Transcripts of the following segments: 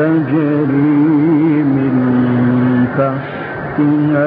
تجري من تحتها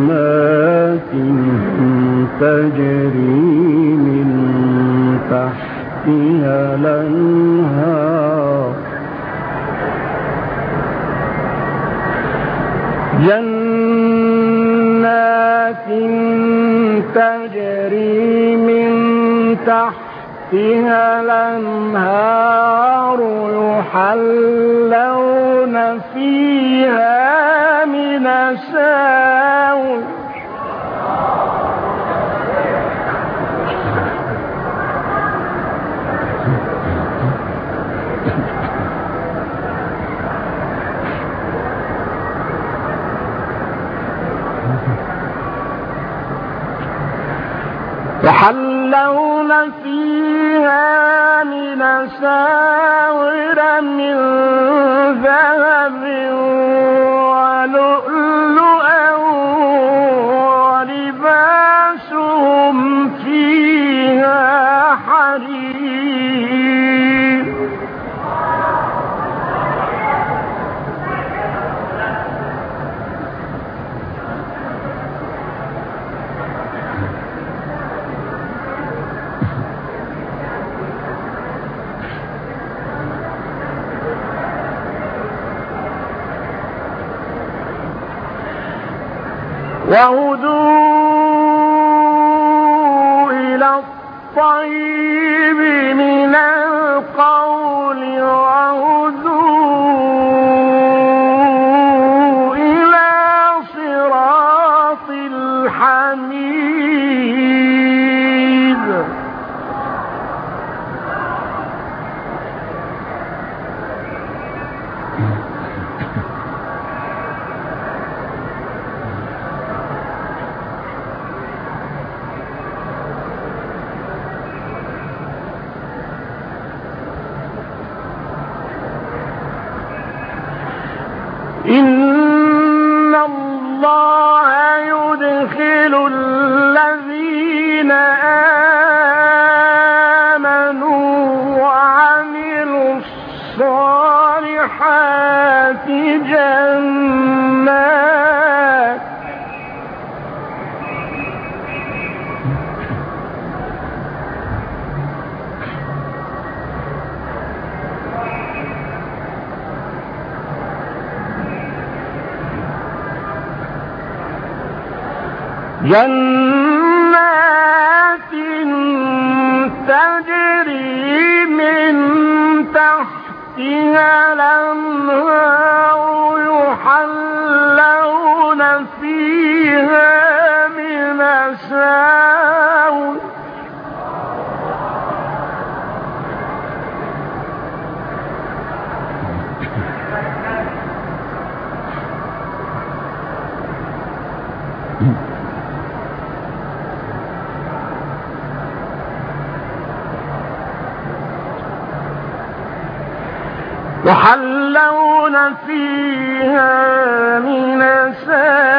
جنات تجري من تحتها الأنهار جنات يحلون فيها من ساور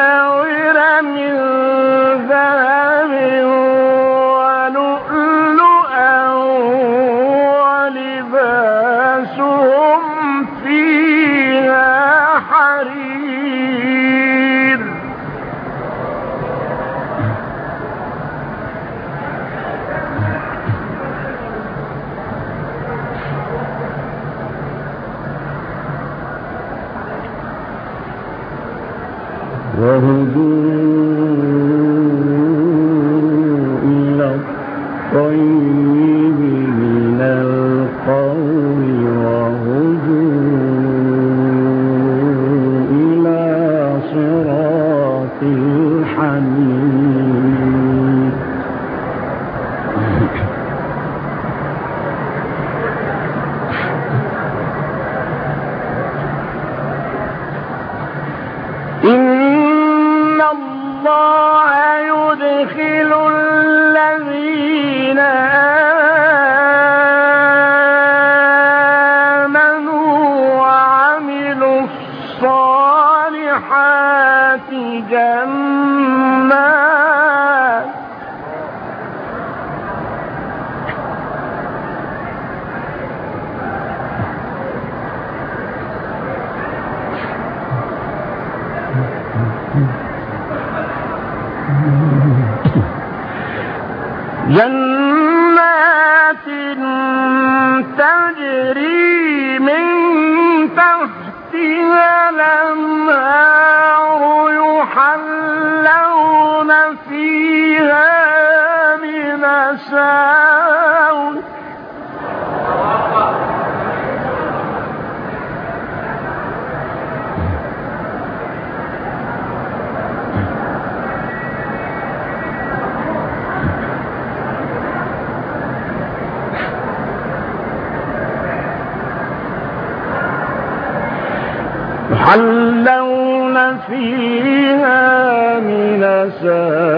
يحلون فيها من سائر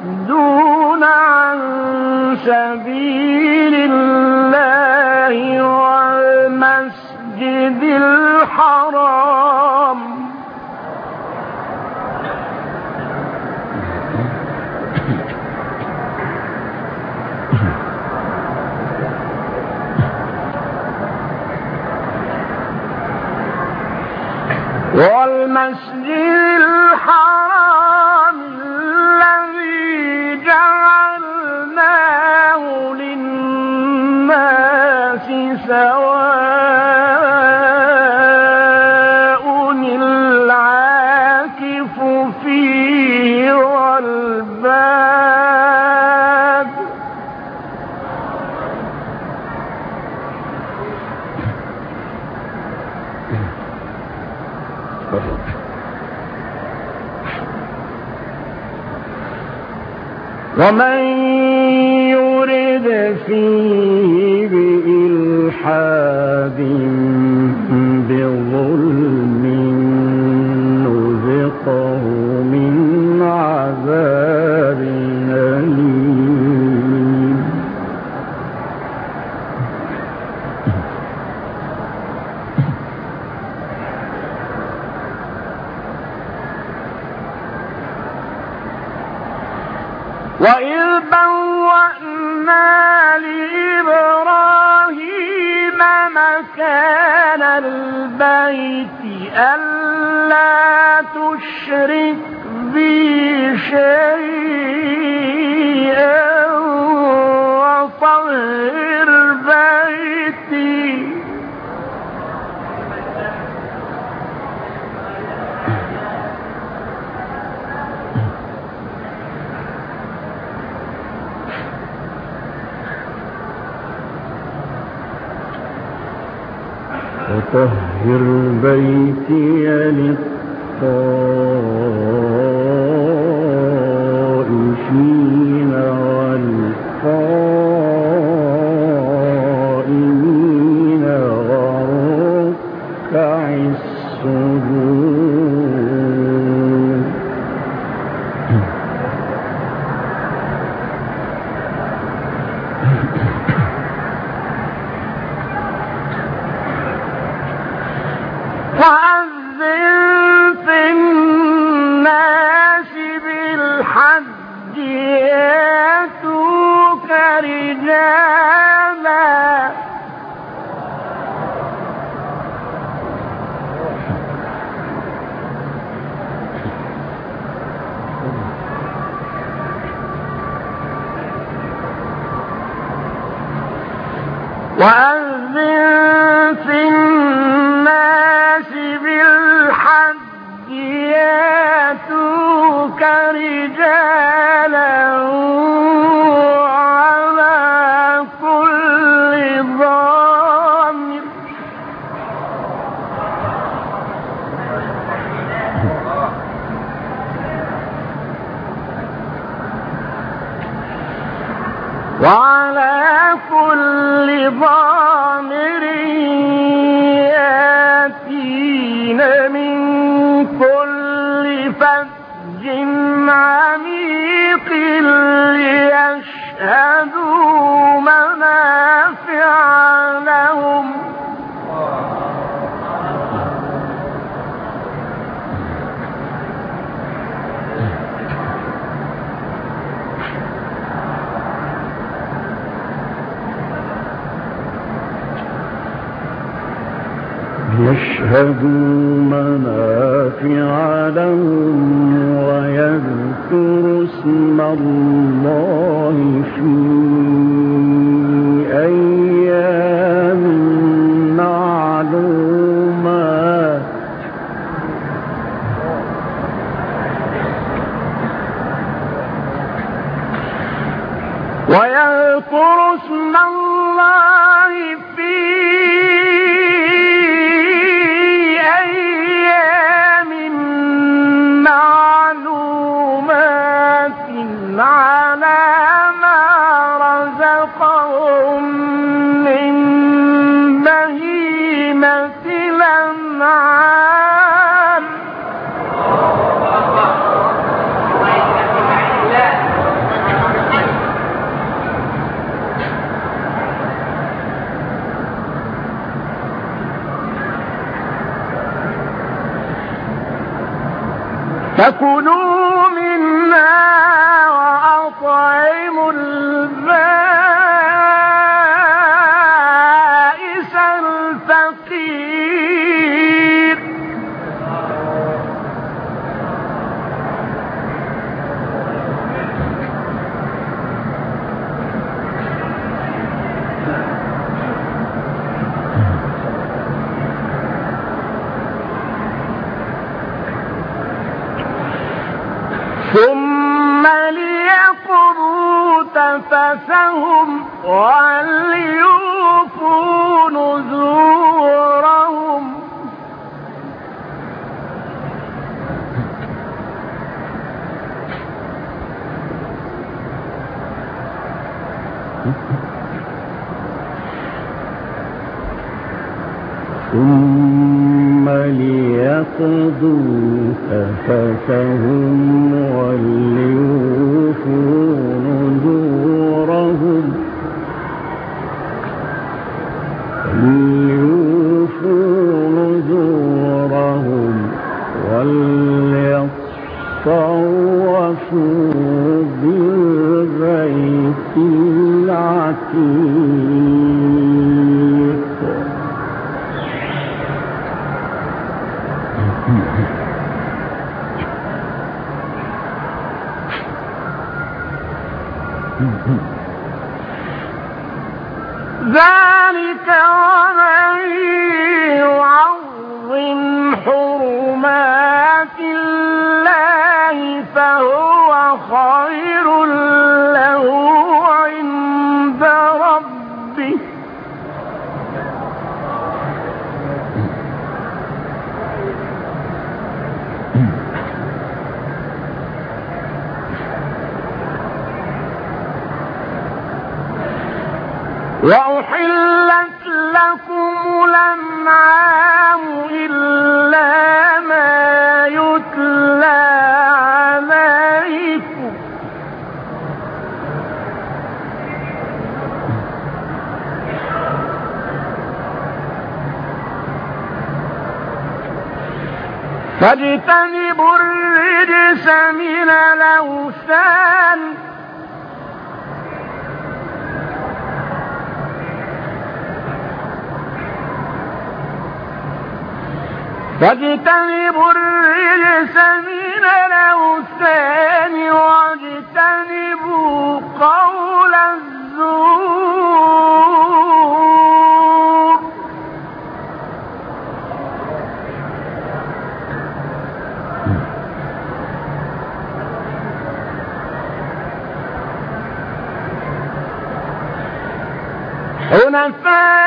ويصدون عن سبيل ومن يرد فيه بإلحاد بظلم يأتي لبعض يشهدوا منافع لهم ويذكروا اسم الله في فكلوا ليقضوا تفثهم وليوفوا وأحلت لكم الأنعام إلا ما يتلى عليكم فاجتنبوا الرجس من واجتنبوا الرجس من الأوثان واجتنبوا قول الزور. حنفاء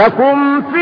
لكم فيها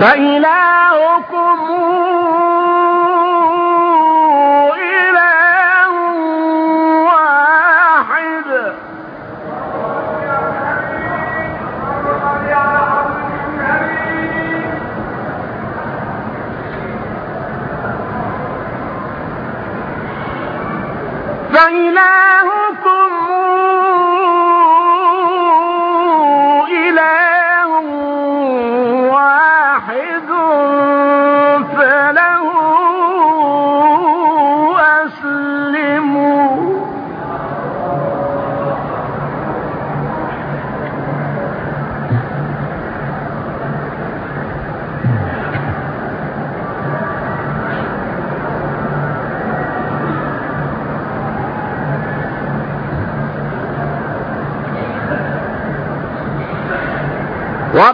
فإلهكم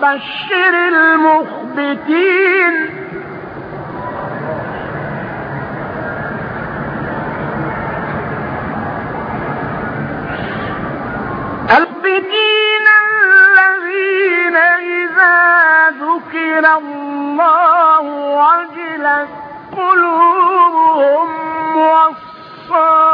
وبشر المخبتين. المخبتين الذين إذا ذكر الله وجلت قلوبهم والصالحين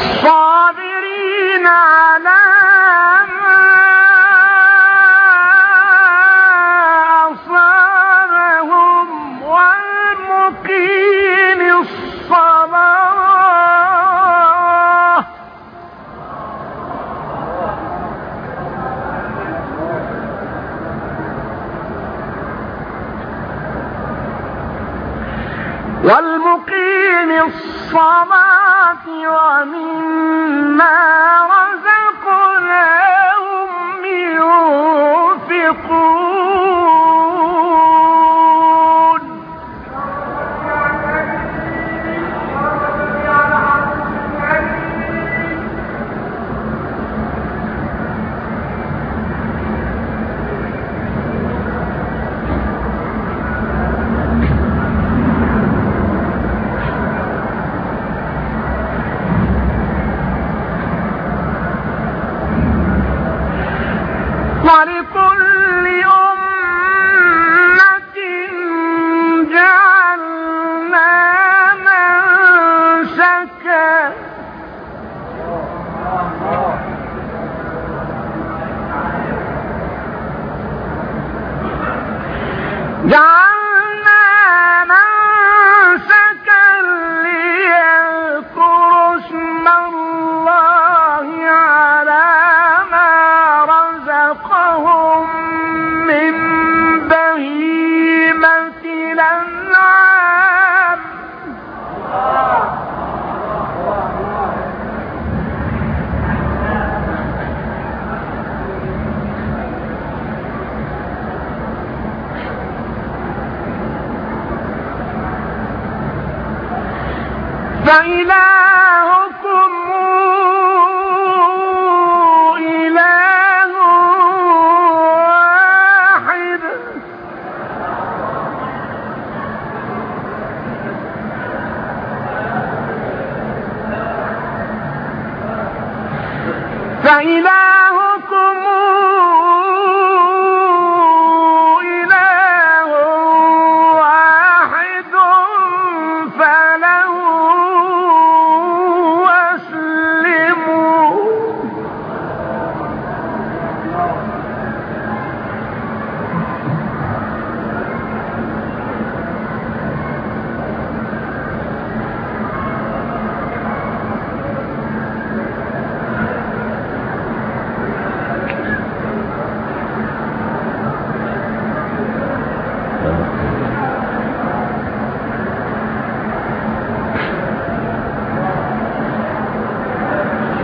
الصابرين على ما أصابهم والمقيم الصلاة. والمقيم الصلاة. ومما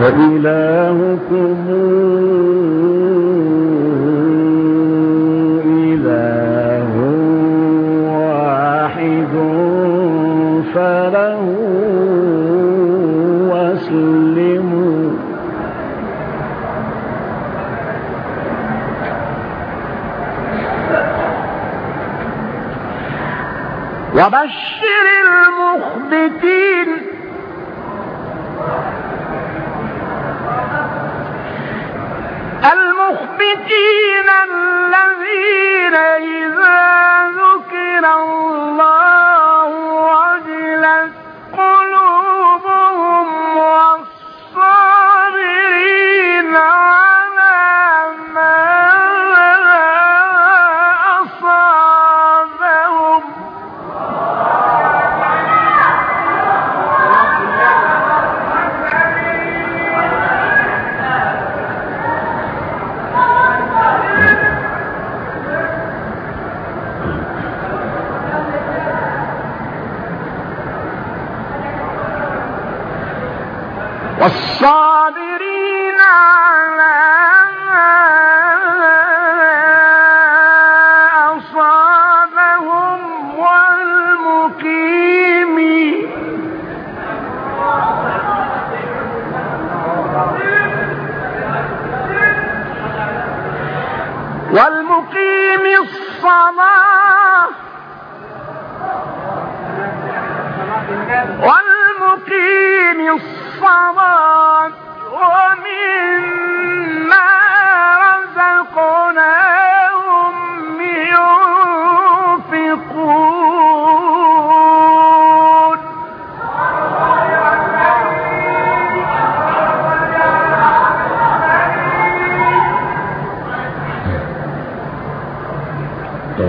فإلهكم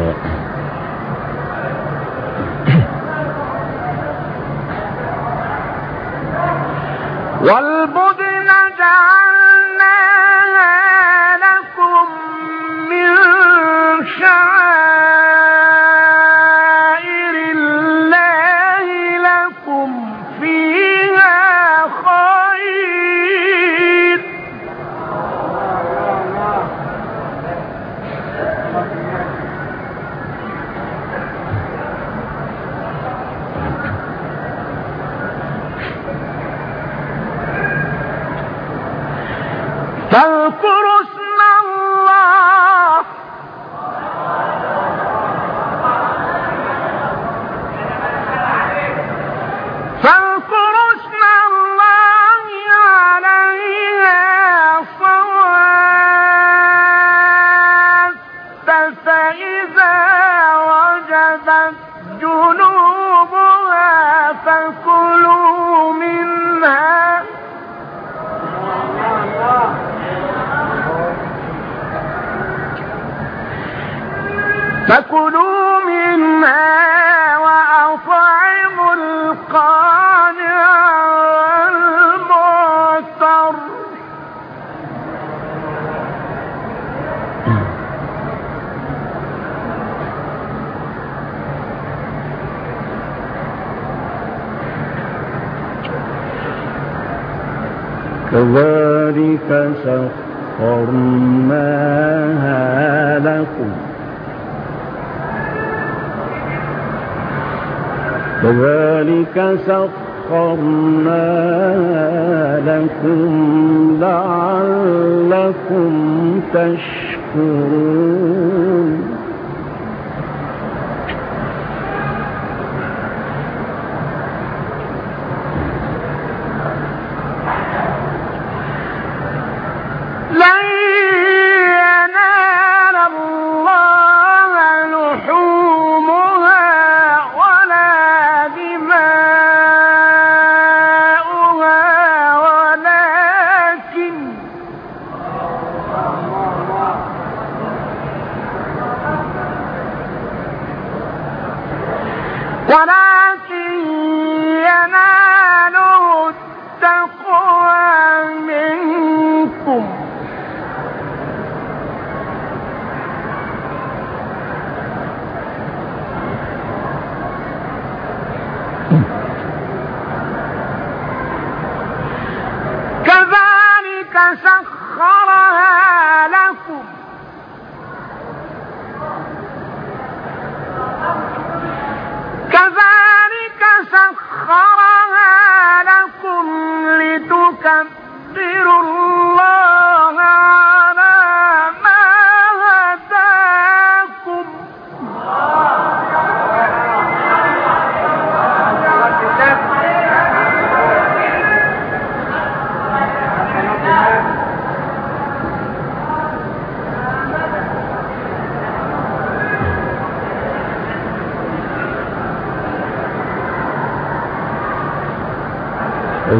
والله فسخرناها لكم. كذلك سخرنا لكم لعلكم تشكرون.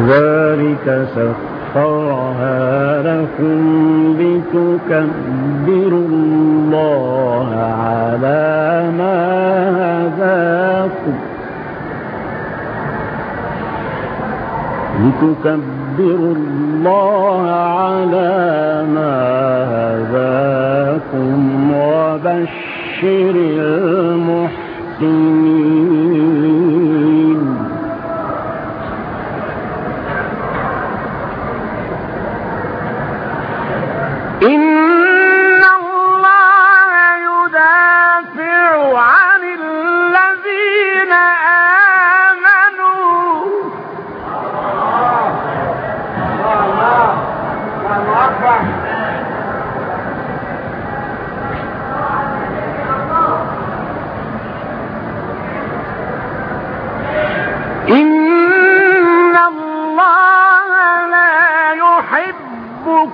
كذلك سخرها لكم لتكبروا الله على ما هداكم لتكبروا الله على ما هداكم وبشر المحسنين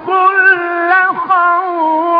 كل خوان